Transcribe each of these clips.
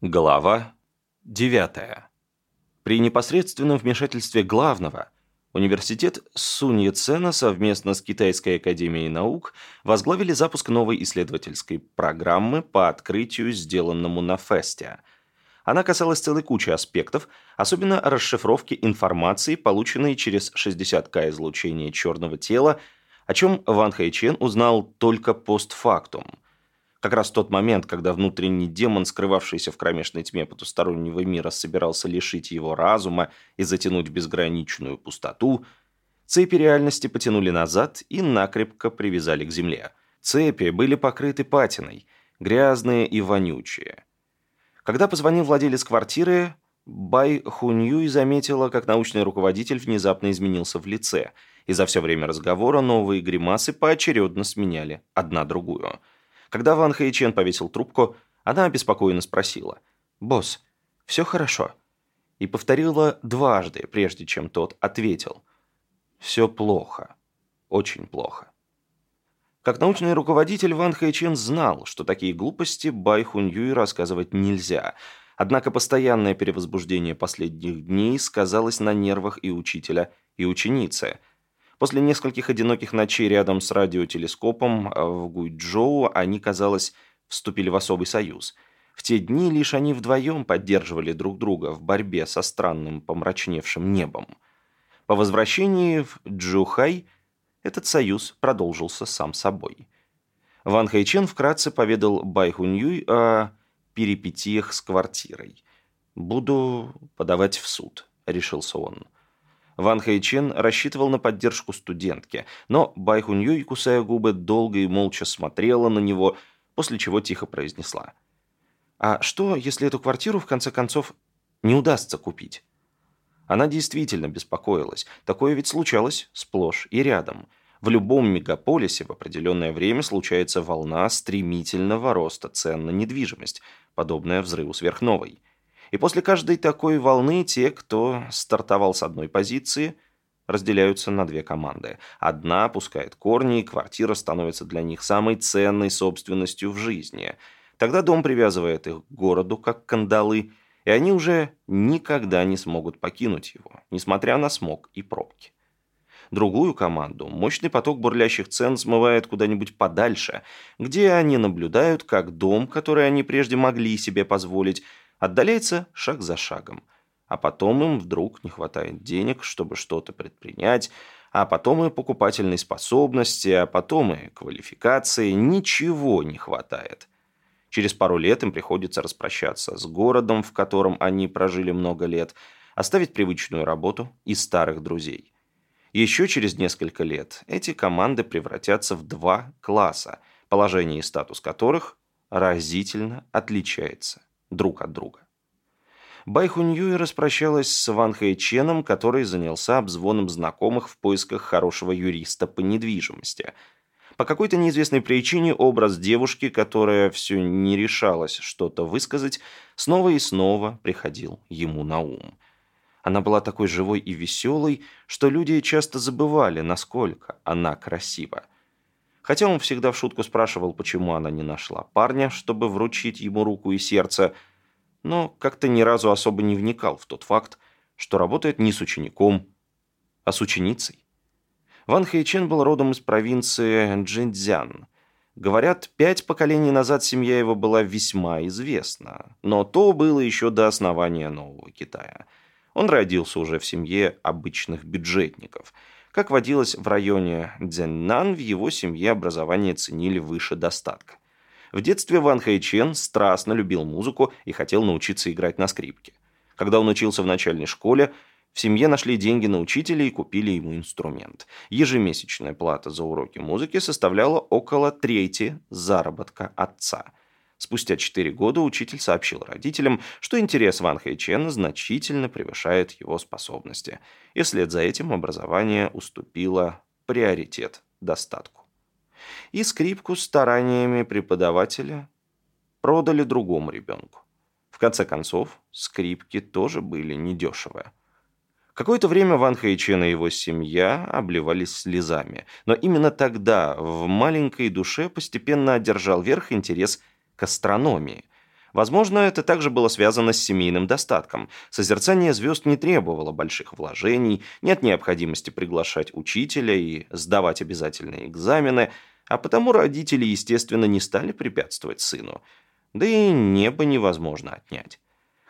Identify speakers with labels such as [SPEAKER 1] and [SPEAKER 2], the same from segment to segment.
[SPEAKER 1] Глава 9. При непосредственном вмешательстве главного университет Сунь Цена совместно с Китайской академией наук возглавили запуск новой исследовательской программы по открытию, сделанному на фесте. Она касалась целой кучи аспектов, особенно расшифровки информации, полученной через 60К излучения черного тела, о чем Ван Хэйчен узнал только постфактум – как раз тот момент, когда внутренний демон, скрывавшийся в кромешной тьме потустороннего мира, собирался лишить его разума и затянуть безграничную пустоту, цепи реальности потянули назад и накрепко привязали к земле. Цепи были покрыты патиной, грязные и вонючие. Когда позвонил владелец квартиры, Бай Хуньюй заметила, как научный руководитель внезапно изменился в лице, и за все время разговора новые гримасы поочередно сменяли одна другую – когда Ван Хэйчен повесил трубку, она обеспокоенно спросила. «Босс, все хорошо?» И повторила дважды, прежде чем тот ответил. «Все плохо. Очень плохо». Как научный руководитель Ван Хэйчен знал, что такие глупости Бай Хунь Юй рассказывать нельзя, однако постоянное перевозбуждение последних дней сказалось на нервах и учителя, и ученицы – После нескольких одиноких ночей рядом с радиотелескопом э, в Гуйчжоу они, казалось, вступили в особый союз. В те дни лишь они вдвоем поддерживали друг друга в борьбе со странным помрачневшим небом. По возвращении в Джухай этот союз продолжился сам собой. Ван Хайчен вкратце поведал Бай Хуньюй о перипетиях с квартирой. «Буду подавать в суд», — решился он. Ван Хэйчен рассчитывал на поддержку студентки, но Бай Хуньюй, кусая губы, долго и молча смотрела на него, после чего тихо произнесла. «А что, если эту квартиру, в конце концов, не удастся купить?» Она действительно беспокоилась. Такое ведь случалось сплошь и рядом. В любом мегаполисе в определенное время случается волна стремительного роста цен на недвижимость, подобная взрыву сверхновой. И после каждой такой волны те, кто стартовал с одной позиции, разделяются на две команды. Одна пускает корни, и квартира становится для них самой ценной собственностью в жизни. Тогда дом привязывает их к городу, как кандалы, и они уже никогда не смогут покинуть его, несмотря на смог и пробки. Другую команду мощный поток бурлящих цен смывает куда-нибудь подальше, где они наблюдают, как дом, который они прежде могли себе позволить, отдаляется шаг за шагом. А потом им вдруг не хватает денег, чтобы что-то предпринять, а потом и покупательной способности, а потом и квалификации. Ничего не хватает. Через пару лет им приходится распрощаться с городом, в котором они прожили много лет, оставить привычную работу и старых друзей. Еще через несколько лет эти команды превратятся в два класса, положение и статус которых разительно отличается друг от друга. Байхуньюй распрощалась с Ван Хэйченом, который занялся обзвоном знакомых в поисках хорошего юриста по недвижимости. По какой-то неизвестной причине образ девушки, которая все не решалась что-то высказать, снова и снова приходил ему на ум. Она была такой живой и веселой, что люди часто забывали, насколько она красива. Хотя он всегда в шутку спрашивал, почему она не нашла парня, чтобы вручить ему руку и сердце, но как-то ни разу особо не вникал в тот факт, что работает не с учеником, а с ученицей. Ван Хэйчен был родом из провинции Джинцзян. Говорят, пять поколений назад семья его была весьма известна, но то было еще до основания Нового Китая. Он родился уже в семье обычных бюджетников – как водилось в районе Дзеннан, в его семье образование ценили выше достатка. В детстве Ван Хэйчен страстно любил музыку и хотел научиться играть на скрипке. Когда он учился в начальной школе, в семье нашли деньги на учителя и купили ему инструмент. Ежемесячная плата за уроки музыки составляла около трети заработка отца – Спустя четыре года учитель сообщил родителям, что интерес Ван Хэйчена значительно превышает его способности, и вслед за этим образование уступило приоритет достатку. И скрипку стараниями преподавателя продали другому ребенку. В конце концов, скрипки тоже были недешевые. Какое-то время Ван Хэйчен и его семья обливались слезами, но именно тогда в маленькой душе постепенно одержал верх интерес к астрономии. Возможно, это также было связано с семейным достатком. Созерцание звезд не требовало больших вложений, нет необходимости приглашать учителя и сдавать обязательные экзамены, а потому родители, естественно, не стали препятствовать сыну. Да и небо невозможно отнять.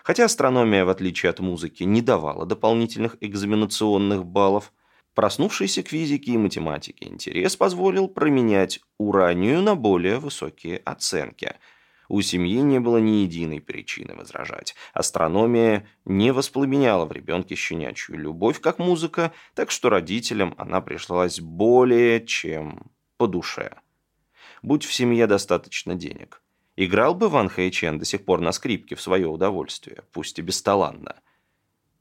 [SPEAKER 1] Хотя астрономия, в отличие от музыки, не давала дополнительных экзаменационных баллов, проснувшийся к физике и математике интерес позволил променять уранию на более высокие оценки – у семьи не было ни единой причины возражать. Астрономия не воспламеняла в ребенке щенячью любовь, как музыка, так что родителям она пришлась более чем по душе. Будь в семье достаточно денег. Играл бы Ван Хэйчен до сих пор на скрипке в свое удовольствие, пусть и бесталанно.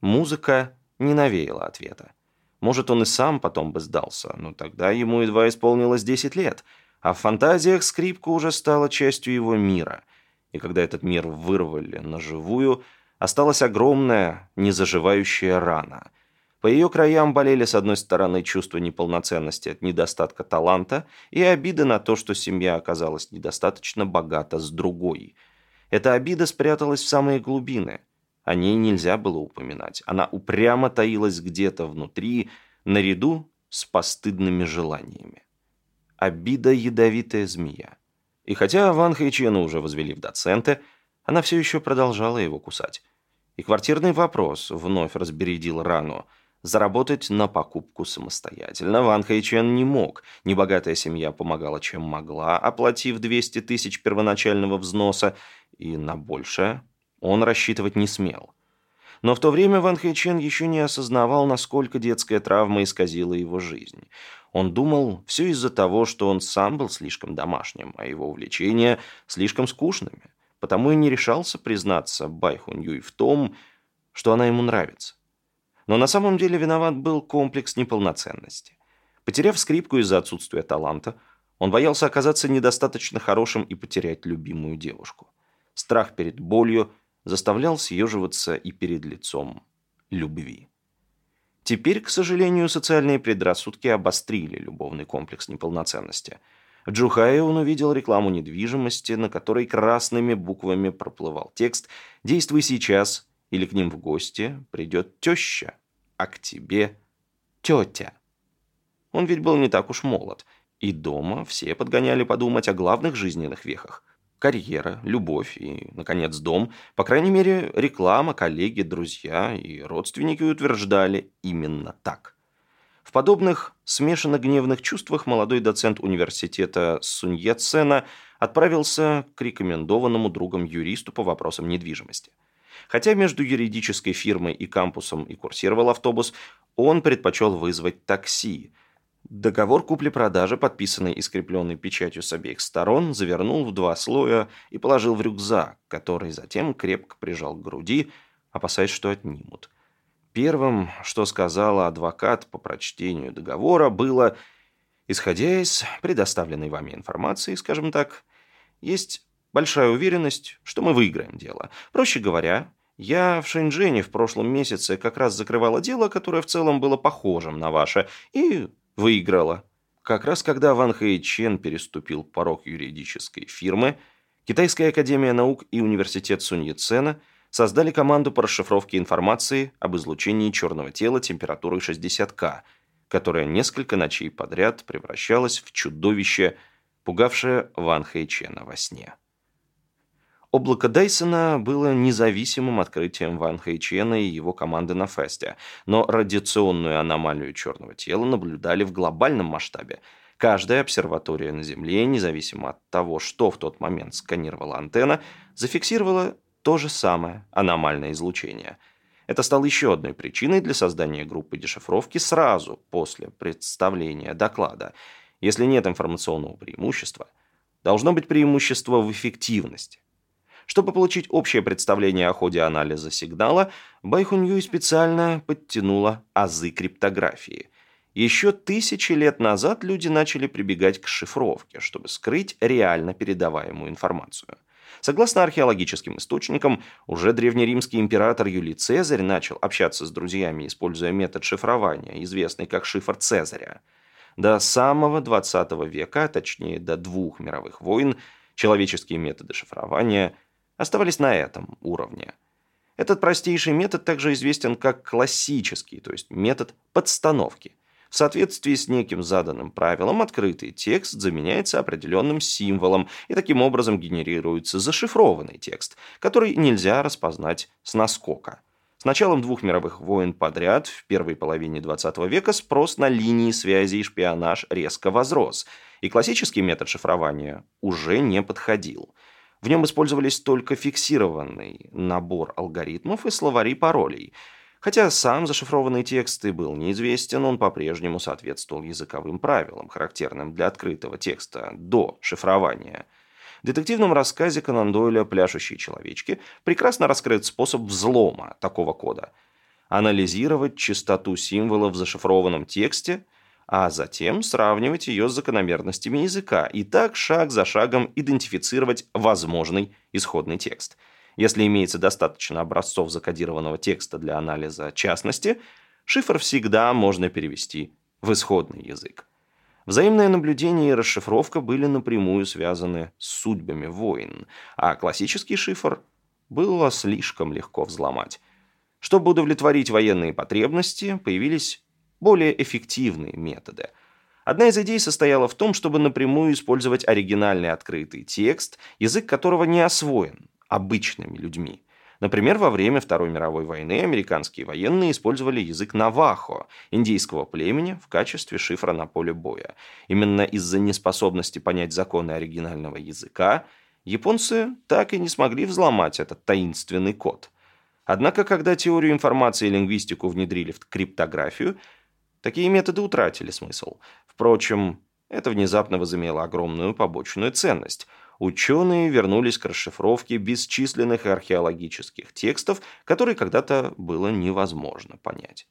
[SPEAKER 1] Музыка не навеяла ответа. Может, он и сам потом бы сдался, но тогда ему едва исполнилось 10 лет – а в фантазиях скрипка уже стала частью его мира. И когда этот мир вырвали на живую, осталась огромная, незаживающая рана. По ее краям болели с одной стороны чувство неполноценности от недостатка таланта и обида на то, что семья оказалась недостаточно богата с другой. Эта обида спряталась в самые глубины. О ней нельзя было упоминать. Она упрямо таилась где-то внутри, наряду с постыдными желаниями обида ядовитая змея. И хотя Ван Хэйчена уже возвели в доценты, она все еще продолжала его кусать. И квартирный вопрос вновь разбередил рану. Заработать на покупку самостоятельно Ван Хэйчен не мог. Небогатая семья помогала чем могла, оплатив 200 тысяч первоначального взноса, и на большее он рассчитывать не смел. Но в то время Ван Хэйчен еще не осознавал, насколько детская травма исказила его жизнь. Он думал, все из-за того, что он сам был слишком домашним, а его увлечения слишком скучными. Потому и не решался признаться Байхун Юй в том, что она ему нравится. Но на самом деле виноват был комплекс неполноценности. Потеряв скрипку из-за отсутствия таланта, он боялся оказаться недостаточно хорошим и потерять любимую девушку. Страх перед болью заставлял съеживаться и перед лицом любви. Теперь, к сожалению, социальные предрассудки обострили любовный комплекс неполноценности. В Джухае он увидел рекламу недвижимости, на которой красными буквами проплывал текст «Действуй сейчас» или к ним в гости придет теща, а к тебе тетя. Он ведь был не так уж молод, и дома все подгоняли подумать о главных жизненных вехах карьера, любовь и, наконец, дом. По крайней мере, реклама, коллеги, друзья и родственники утверждали именно так. В подобных смешанно гневных чувствах молодой доцент университета Сунья Цена отправился к рекомендованному другом юристу по вопросам недвижимости. Хотя между юридической фирмой и кампусом и курсировал автобус, он предпочел вызвать такси – Договор купли-продажи, подписанный и скрепленный печатью с обеих сторон, завернул в два слоя и положил в рюкзак, который затем крепко прижал к груди, опасаясь, что отнимут. Первым, что сказала адвокат по прочтению договора, было, исходя из предоставленной вами информации, скажем так, есть большая уверенность, что мы выиграем дело. Проще говоря, я в Шэньчжэне в прошлом месяце как раз закрывала дело, которое в целом было похожим на ваше, и выиграла. Как раз когда Ван Хэй Чен переступил порог юридической фирмы, Китайская академия наук и университет Сунь Яцена создали команду по расшифровке информации об излучении черного тела температурой 60 К, которая несколько ночей подряд превращалась в чудовище, пугавшее Ван Хэйчена во сне. Облако Дайсона было независимым открытием Ван Хэйчена и его команды на фесте, но радиационную аномалию черного тела наблюдали в глобальном масштабе. Каждая обсерватория на Земле, независимо от того, что в тот момент сканировала антенна, зафиксировала то же самое аномальное излучение. Это стало еще одной причиной для создания группы дешифровки сразу после представления доклада. Если нет информационного преимущества, должно быть преимущество в эффективности. Чтобы получить общее представление о ходе анализа сигнала, Байхуньюй специально подтянула азы криптографии. Еще тысячи лет назад люди начали прибегать к шифровке, чтобы скрыть реально передаваемую информацию. Согласно археологическим источникам, уже древнеримский император Юлий Цезарь начал общаться с друзьями, используя метод шифрования, известный как шифр Цезаря. До самого 20 века, точнее до двух мировых войн, человеческие методы шифрования – оставались на этом уровне. Этот простейший метод также известен как классический, то есть метод подстановки. В соответствии с неким заданным правилом открытый текст заменяется определенным символом, и таким образом генерируется зашифрованный текст, который нельзя распознать с наскока. С началом двух мировых войн подряд в первой половине 20 века спрос на линии связи и шпионаж резко возрос, и классический метод шифрования уже не подходил. В нем использовались только фиксированный набор алгоритмов и словари паролей – Хотя сам зашифрованный текст и был неизвестен, он по-прежнему соответствовал языковым правилам, характерным для открытого текста до шифрования. В детективном рассказе Конан Дойля «Пляшущие человечки» прекрасно раскрыт способ взлома такого кода. Анализировать частоту символов в зашифрованном тексте, а затем сравнивать ее с закономерностями языка и так шаг за шагом идентифицировать возможный исходный текст – если имеется достаточно образцов закодированного текста для анализа частности, шифр всегда можно перевести в исходный язык. Взаимное наблюдение и расшифровка были напрямую связаны с судьбами войн, а классический шифр было слишком легко взломать. Чтобы удовлетворить военные потребности, появились более эффективные методы. Одна из идей состояла в том, чтобы напрямую использовать оригинальный открытый текст, язык которого не освоен, обычными людьми. Например, во время Второй мировой войны американские военные использовали язык навахо, индейского племени, в качестве шифра на поле боя. Именно из-за неспособности понять законы оригинального языка японцы так и не смогли взломать этот таинственный код. Однако, когда теорию информации и лингвистику внедрили в криптографию, такие методы утратили смысл. Впрочем, это внезапно возымело огромную побочную ценность – ученые вернулись к расшифровке бесчисленных археологических текстов, которые когда-то было невозможно понять.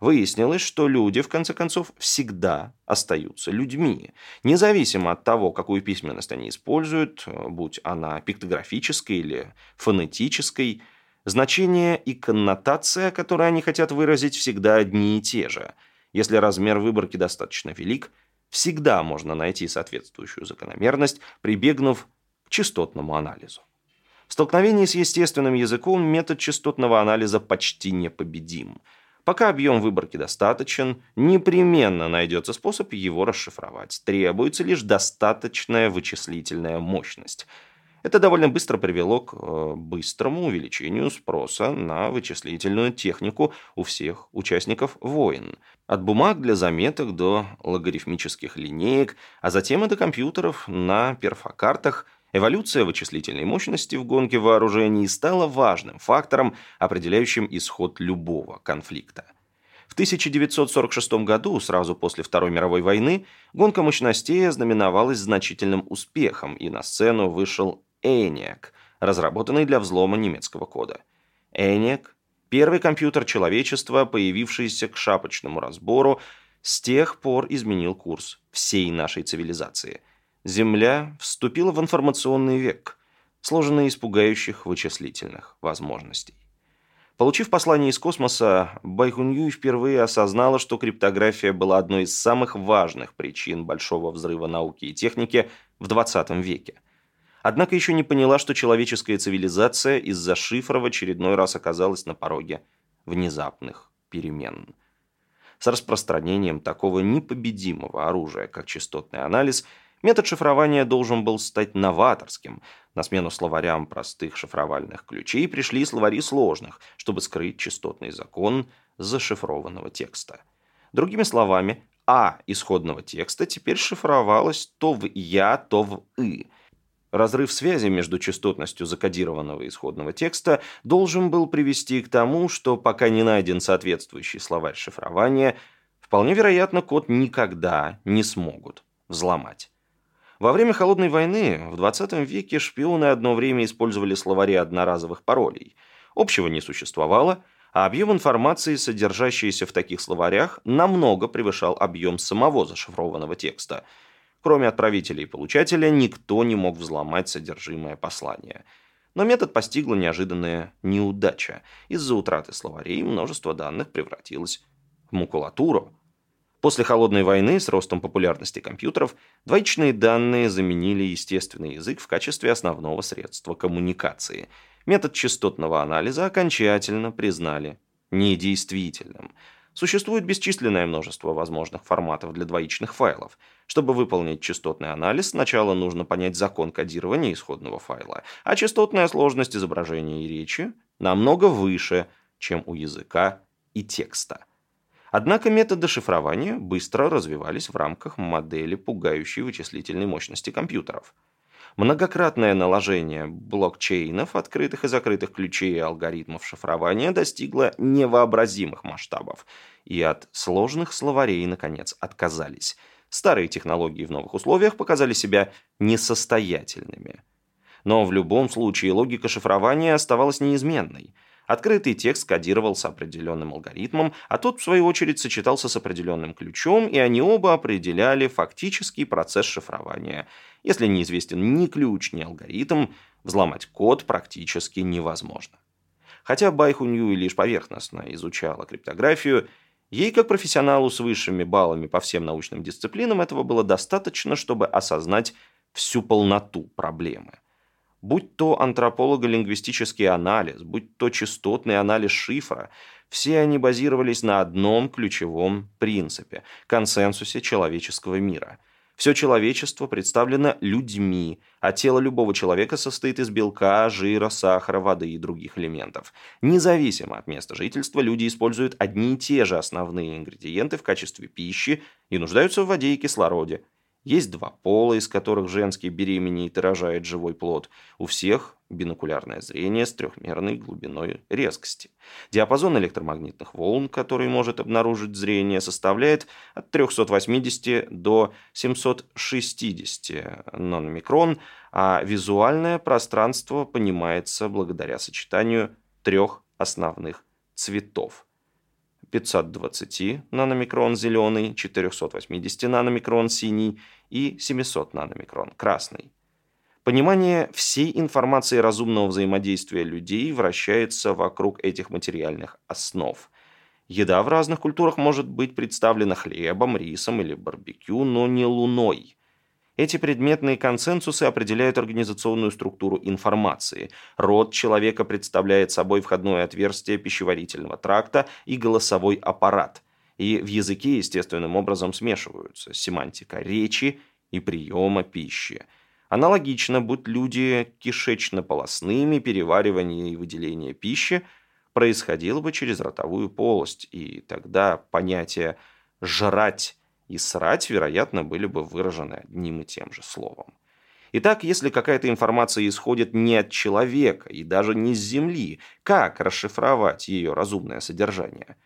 [SPEAKER 1] Выяснилось, что люди, в конце концов, всегда остаются людьми. Независимо от того, какую письменность они используют, будь она пиктографической или фонетической, значение и коннотация, которые они хотят выразить, всегда одни и те же. Если размер выборки достаточно велик, всегда можно найти соответствующую закономерность, прибегнув к частотному анализу. В столкновении с естественным языком метод частотного анализа почти непобедим. Пока объем выборки достаточен, непременно найдется способ его расшифровать. Требуется лишь достаточная вычислительная мощность – это довольно быстро привело к э, быстрому увеличению спроса на вычислительную технику у всех участников войн. От бумаг для заметок до логарифмических линеек, а затем и до компьютеров на перфокартах – Эволюция вычислительной мощности в гонке вооружений стала важным фактором, определяющим исход любого конфликта. В 1946 году, сразу после Второй мировой войны, гонка мощностей ознаменовалась значительным успехом, и на сцену вышел ENIAC, разработанный для взлома немецкого кода. ENIAC – первый компьютер человечества, появившийся к шапочному разбору, с тех пор изменил курс всей нашей цивилизации. Земля вступила в информационный век, сложенный из пугающих вычислительных возможностей. Получив послание из космоса, Байхуньюй впервые осознала, что криптография была одной из самых важных причин большого взрыва науки и техники в 20 веке – Однако еще не поняла, что человеческая цивилизация из-за шифра в очередной раз оказалась на пороге внезапных перемен. С распространением такого непобедимого оружия, как частотный анализ, метод шифрования должен был стать новаторским. На смену словарям простых шифровальных ключей пришли словари сложных, чтобы скрыть частотный закон зашифрованного текста. Другими словами, А исходного текста теперь шифровалось то в «я», то в «и», Разрыв связи между частотностью закодированного исходного текста должен был привести к тому, что пока не найден соответствующий словарь шифрования, вполне вероятно, код никогда не смогут взломать. Во время Холодной войны в 20 веке шпионы одно время использовали словари одноразовых паролей. Общего не существовало, а объем информации, содержащийся в таких словарях, намного превышал объем самого зашифрованного текста – Кроме отправителя и получателя, никто не мог взломать содержимое послания. Но метод постигла неожиданная неудача. Из-за утраты словарей множество данных превратилось в макулатуру. После Холодной войны с ростом популярности компьютеров двоичные данные заменили естественный язык в качестве основного средства коммуникации. Метод частотного анализа окончательно признали недействительным. Существует бесчисленное множество возможных форматов для двоичных файлов. Чтобы выполнить частотный анализ, сначала нужно понять закон кодирования исходного файла, а частотная сложность изображения и речи намного выше, чем у языка и текста. Однако методы шифрования быстро развивались в рамках модели пугающей вычислительной мощности компьютеров. Многократное наложение блокчейнов, открытых и закрытых ключей и алгоритмов шифрования достигло невообразимых масштабов, и от сложных словарей, наконец, отказались. Старые технологии в новых условиях показали себя несостоятельными. Но в любом случае логика шифрования оставалась неизменной – Открытый текст кодировался определенным алгоритмом, а тот, в свою очередь, сочетался с определенным ключом, и они оба определяли фактический процесс шифрования. Если неизвестен ни ключ, ни алгоритм, взломать код практически невозможно. Хотя Байху Ньюи лишь поверхностно изучала криптографию, ей, как профессионалу с высшими баллами по всем научным дисциплинам, этого было достаточно, чтобы осознать всю полноту проблемы – Будь то антрополого-лингвистический анализ, будь то частотный анализ шифра, все они базировались на одном ключевом принципе – консенсусе человеческого мира. Все человечество представлено людьми, а тело любого человека состоит из белка, жира, сахара, воды и других элементов. Независимо от места жительства, люди используют одни и те же основные ингредиенты в качестве пищи и нуждаются в воде и кислороде. Есть два пола, из которых женский беременеет и рожает живой плод. У всех бинокулярное зрение с трехмерной глубиной резкости. Диапазон электромагнитных волн, который может обнаружить зрение, составляет от 380 до 760 наномикрон, а визуальное пространство понимается благодаря сочетанию трех основных цветов – 520 наномикрон зеленый, 480 наномикрон синий и 700 наномикрон красный. Понимание всей информации разумного взаимодействия людей вращается вокруг этих материальных основ. Еда в разных культурах может быть представлена хлебом, рисом или барбекю, но не луной – эти предметные консенсусы определяют организационную структуру информации. Род человека представляет собой входное отверстие пищеварительного тракта и голосовой аппарат. И в языке естественным образом смешиваются семантика речи и приема пищи. Аналогично, будь люди кишечно-полосными, переваривание и выделение пищи происходило бы через ротовую полость, и тогда понятие «жрать» и срать, вероятно, были бы выражены одним и тем же словом. Итак, если какая-то информация исходит не от человека и даже не с Земли, как расшифровать ее разумное содержание?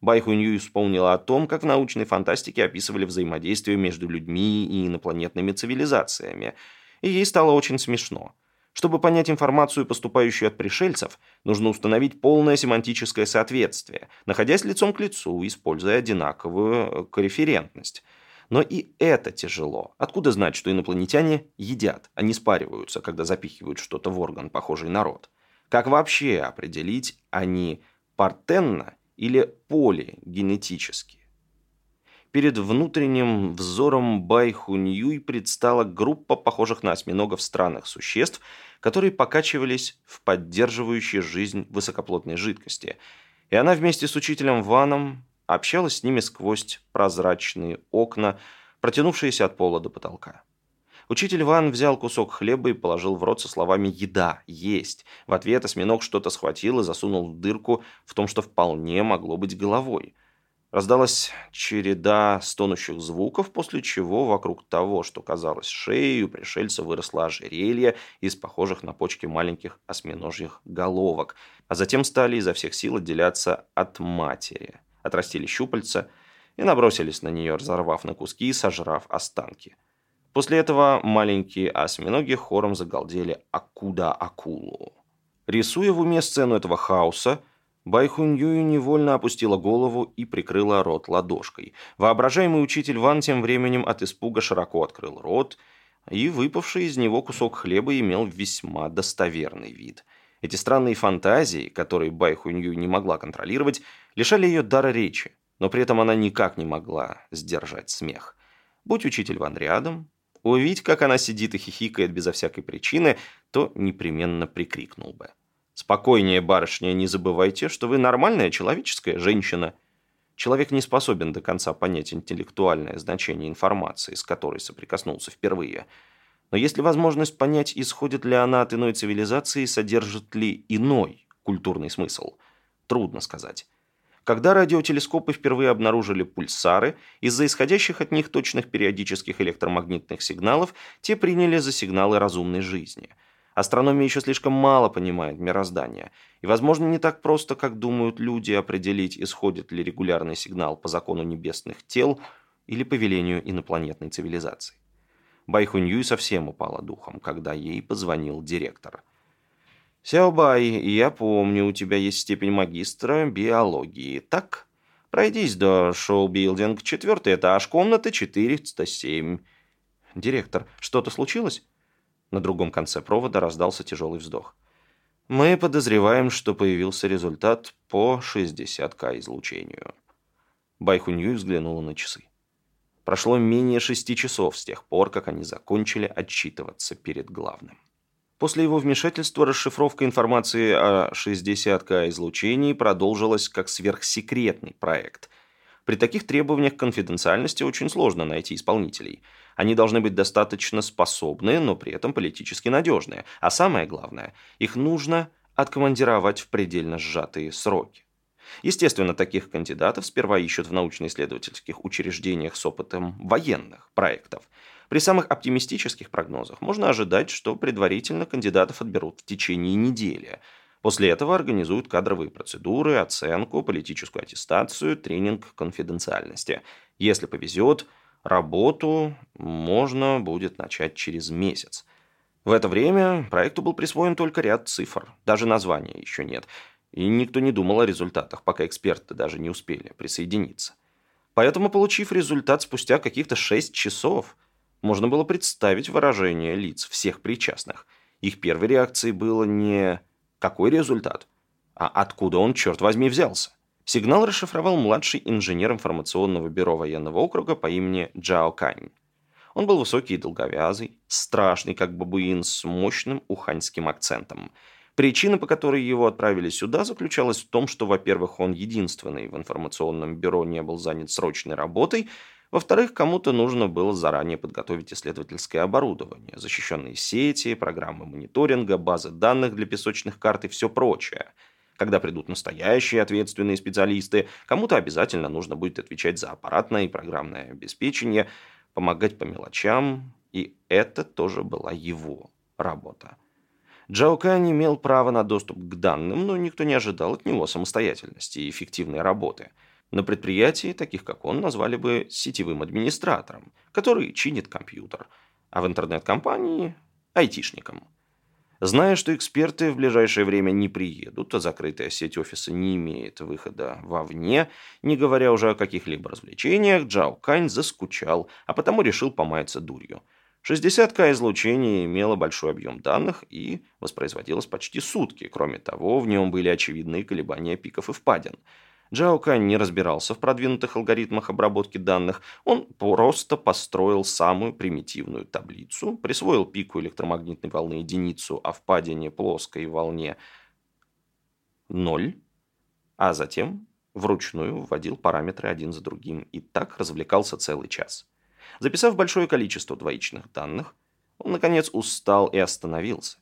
[SPEAKER 1] Байхунью вспомнила о том, как в научной фантастике описывали взаимодействие между людьми и инопланетными цивилизациями, и ей стало очень смешно – чтобы понять информацию, поступающую от пришельцев, нужно установить полное семантическое соответствие, находясь лицом к лицу, используя одинаковую э, корреферентность. Но и это тяжело. Откуда знать, что инопланетяне едят, а не спариваются, когда запихивают что-то в орган, похожий на рот? Как вообще определить, они партенно или полигенетически? Перед внутренним взором Байхуньюй предстала группа похожих на осьминогов странных существ, которые покачивались в поддерживающей жизнь высокоплотной жидкости. И она вместе с учителем Ваном общалась с ними сквозь прозрачные окна, протянувшиеся от пола до потолка. Учитель Ван взял кусок хлеба и положил в рот со словами «еда, есть». В ответ осьминог что-то схватил и засунул в дырку в том, что вполне могло быть головой – Раздалась череда стонущих звуков, после чего вокруг того, что казалось шеей, у пришельца выросло ожерелье из похожих на почки маленьких осьминожьих головок, а затем стали изо всех сил отделяться от матери, отрастили щупальца и набросились на нее, разорвав на куски и сожрав останки. После этого маленькие осьминоги хором загалдели «Акуда акулу». Рисуя в уме сцену этого хаоса, Байхуньюю невольно опустила голову и прикрыла рот ладошкой. Воображаемый учитель Ван тем временем от испуга широко открыл рот, и выпавший из него кусок хлеба имел весьма достоверный вид. Эти странные фантазии, которые Байхунью не могла контролировать, лишали ее дара речи. но при этом она никак не могла сдержать смех. Будь учитель Ван рядом, увидеть, как она сидит и хихикает безо всякой причины, то непременно прикрикнул бы. «Спокойнее, барышня, не забывайте, что вы нормальная человеческая женщина». Человек не способен до конца понять интеллектуальное значение информации, с которой соприкоснулся впервые. Но есть ли возможность понять, исходит ли она от иной цивилизации, содержит ли иной культурный смысл? Трудно сказать. Когда радиотелескопы впервые обнаружили пульсары, из-за исходящих от них точных периодических электромагнитных сигналов, те приняли за сигналы разумной жизни. Астрономия еще слишком мало понимает мироздание, и, возможно, не так просто, как думают люди, определить, исходит ли регулярный сигнал по закону небесных тел или по велению инопланетной цивилизации. Байхуньюй совсем упала духом, когда ей позвонил директор – «Сяобай, я помню, у тебя есть степень магистра биологии, так? Пройдись до шоу-билдинг, четвертый этаж, комната 407». «Директор, что-то случилось?» На другом конце провода раздался тяжелый вздох. «Мы подозреваем, что появился результат по 60К излучению». Байхуньюй взглянула на часы. Прошло менее шести часов с тех пор, как они закончили отчитываться перед главным. После его вмешательства расшифровка информации о 60К излучении продолжилась как сверхсекретный проект. При таких требованиях конфиденциальности очень сложно найти исполнителей. Они должны быть достаточно способны, но при этом политически надежные. А самое главное, их нужно откомандировать в предельно сжатые сроки. Естественно, таких кандидатов сперва ищут в научно-исследовательских учреждениях с опытом военных проектов – при самых оптимистических прогнозах можно ожидать, что предварительно кандидатов отберут в течение недели. После этого организуют кадровые процедуры, оценку, политическую аттестацию, тренинг конфиденциальности. Если повезет, работу можно будет начать через месяц. В это время проекту был присвоен только ряд цифр, даже названия еще нет. И никто не думал о результатах, пока эксперты даже не успели присоединиться. Поэтому, получив результат спустя каких-то 6 часов – можно было представить выражение лиц всех причастных. Их первой реакцией было не «какой результат?», а «откуда он, черт возьми, взялся?». Сигнал расшифровал младший инженер информационного бюро военного округа по имени Джао Кань. Он был высокий и долговязый, страшный, как бабуин, с мощным уханьским акцентом. Причина, по которой его отправили сюда, заключалась в том, что, во-первых, он единственный в информационном бюро не был занят срочной работой, во-вторых, кому-то нужно было заранее подготовить исследовательское оборудование, защищенные сети, программы мониторинга, базы данных для песочных карт и все прочее. Когда придут настоящие ответственные специалисты, кому-то обязательно нужно будет отвечать за аппаратное и программное обеспечение, помогать по мелочам, и это тоже была его работа. Джаукань имел право на доступ к данным, но никто не ожидал от него самостоятельности и эффективной работы – на предприятии, таких как он, назвали бы сетевым администратором, который чинит компьютер, а в интернет-компании – айтишником. Зная, что эксперты в ближайшее время не приедут, а закрытая сеть офиса не имеет выхода вовне, не говоря уже о каких-либо развлечениях, Джао Кань заскучал, а потому решил помаяться дурью. 60К излучения имело большой объем данных и воспроизводилось почти сутки. Кроме того, в нем были очевидные колебания пиков и впадин – Джао Кань не разбирался в продвинутых алгоритмах обработки данных, он просто построил самую примитивную таблицу, присвоил пику электромагнитной волны единицу, а впадине плоской волне 0, а затем вручную вводил параметры один за другим и так развлекался целый час. Записав большое количество двоичных данных, он, наконец, устал и остановился.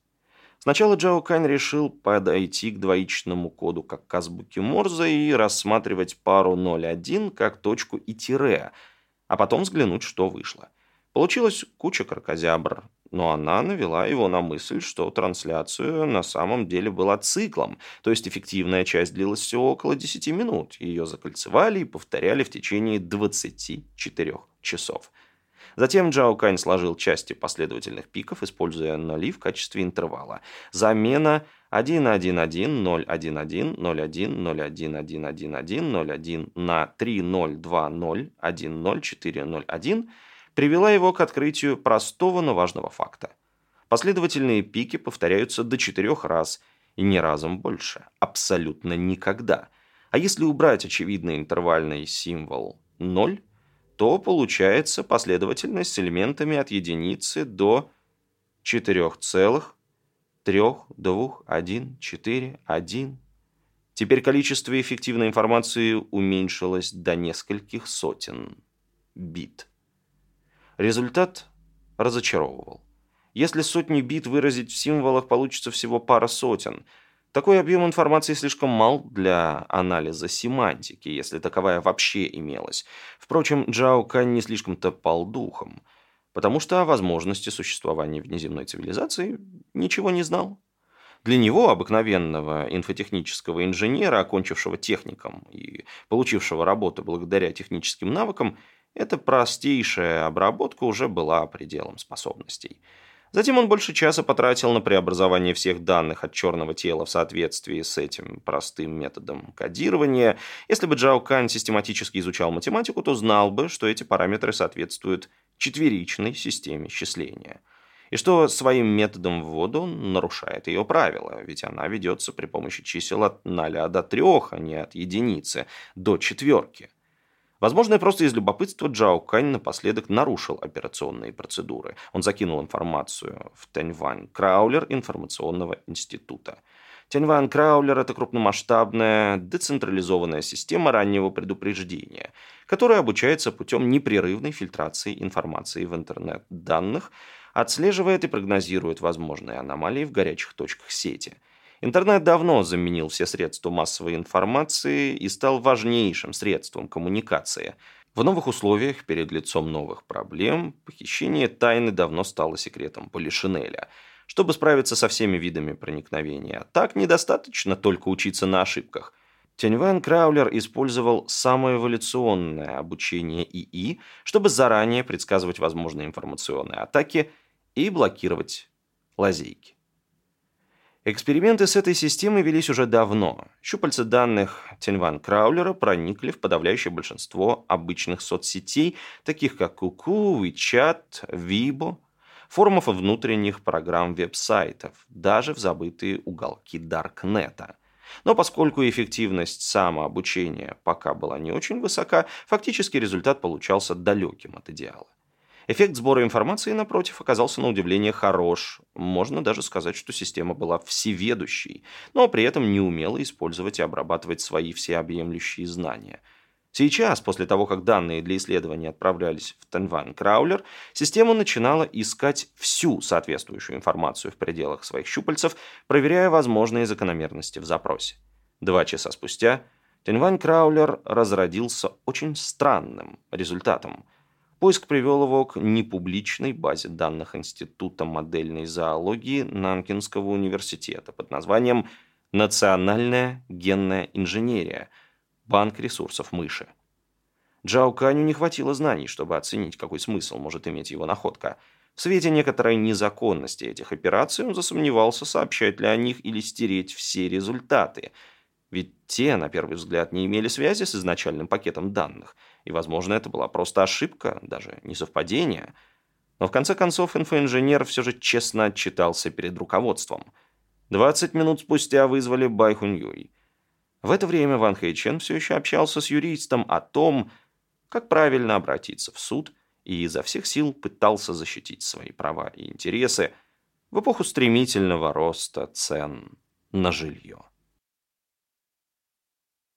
[SPEAKER 1] Сначала Джао Кань решил подойти к двоичному коду как к азбуке Морзе и рассматривать пару 0.1 как точку и тире, а потом взглянуть, что вышло. Получилась куча крокозябр, но она навела его на мысль, что трансляция на самом деле была циклом, то есть эффективная часть длилась всего около 10 минут. Ее закольцевали и повторяли в течение 24 часов – Затем Джао Кань сложил части последовательных пиков, используя нули в качестве интервала. Замена 1.1.1.0.1.1.0.1.0.1.1.1.0.1 на 3.0.2.0.1.0.4.0.1 привела его к открытию простого, но важного факта. Последовательные пики повторяются до четырех раз, и ни разом больше. Абсолютно никогда – А если убрать очевидный интервальный символ 0, то получается последовательность с элементами от единицы до 4,3,2,1,4,1. Теперь количество эффективной информации уменьшилось до нескольких сотен бит. Результат разочаровывал. Если сотни бит выразить в символах, получится всего пара сотен. Такой объем информации слишком мал для анализа семантики, если таковая вообще имелась. Впрочем, Джао Кань не слишком-то пал духом, потому что о возможности существования внеземной цивилизации ничего не знал. Для него, обыкновенного инфотехнического инженера, окончившего техником и получившего работу благодаря техническим навыкам, эта простейшая обработка уже была пределом способностей. Затем он больше часа потратил на преобразование всех данных от черного тела в соответствии с этим простым методом кодирования. Если бы Джао Кань систематически изучал математику, то знал бы, что эти параметры соответствуют четверичной системе счисления. И что своим методом ввода он нарушает ее правила, ведь она ведется при помощи чисел от 0 до 3, а не от единицы до четверки. Возможно, и просто из любопытства Джао Кань напоследок нарушил операционные процедуры. Он закинул информацию в Тяньвань Краулер информационного института. Тяньвань Краулер – это крупномасштабная децентрализованная система раннего предупреждения, которая обучается путем непрерывной фильтрации информации в интернет-данных, отслеживает и прогнозирует возможные аномалии в горячих точках сети – Интернет давно заменил все средства массовой информации и стал важнейшим средством коммуникации. В новых условиях, перед лицом новых проблем, похищение тайны давно стало секретом Полишинеля. Чтобы справиться со всеми видами проникновения, так недостаточно только учиться на ошибках. Тяньван Краулер использовал самоэволюционное обучение ИИ, чтобы заранее предсказывать возможные информационные атаки и блокировать лазейки. Эксперименты с этой системой велись уже давно. Щупальца данных Тиньван Краулера проникли в подавляющее большинство обычных соцсетей, таких как Куку, WeChat, Weibo, форумов и внутренних программ веб-сайтов, даже в забытые уголки Даркнета. Но поскольку эффективность самообучения пока была не очень высока, фактически результат получался далеким от идеала. Эффект сбора информации, напротив, оказался на удивление хорош. Можно даже сказать, что система была всеведущей, но при этом не умела использовать и обрабатывать свои всеобъемлющие знания. Сейчас, после того, как данные для исследования отправлялись в Тенван Краулер, система начинала искать всю соответствующую информацию в пределах своих щупальцев, проверяя возможные закономерности в запросе. Два часа спустя Тенван Краулер разродился очень странным результатом – Поиск привел его к непубличной базе данных Института модельной зоологии Нанкинского университета под названием «Национальная генная инженерия. Банк ресурсов мыши». Джао Каню не хватило знаний, чтобы оценить, какой смысл может иметь его находка. В свете некоторой незаконности этих операций он засомневался, сообщать ли о них или стереть все результаты. Ведь те, на первый взгляд, не имели связи с изначальным пакетом данных – и, возможно, это была просто ошибка, даже не совпадение. Но в конце концов инфоинженер все же честно отчитался перед руководством. 20 минут спустя вызвали Бай Хуньюй. В это время Ван Хэйчен все еще общался с юристом о том, как правильно обратиться в суд, и изо всех сил пытался защитить свои права и интересы в эпоху стремительного роста цен на жилье.